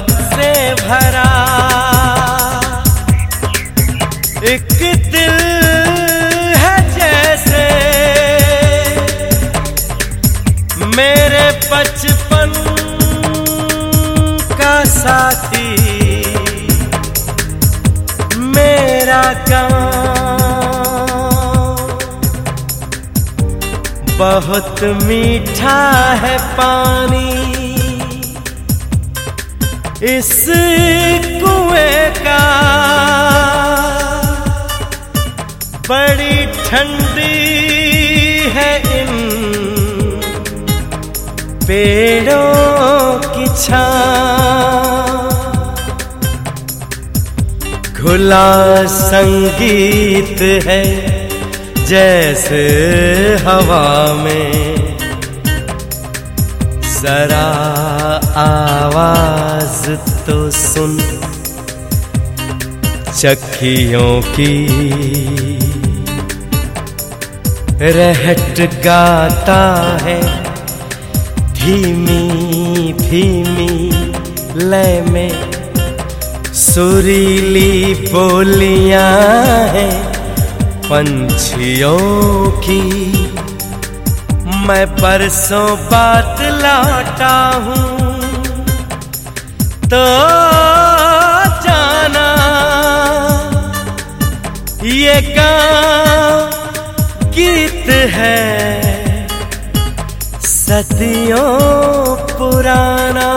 मोहब्बत से भरा। एक दिल है जैसे मेरे बचपन का साथी। मेरा गाँव बहुत मीठा है पानी। इस कुएँ का बड़ी ठंडी है इन पेड़ों की छां खुला संगीत है जैसे हवा में जरा आवाज़ तो सुन। चखियों की रहट गाता है। धीमी धीमी, लय में सुरीली बोलियाँ हैं। पंछियों की मैं परसों बात लौटा हूँ। तो जाना। ये गाँव गीत है सदियों पुराना।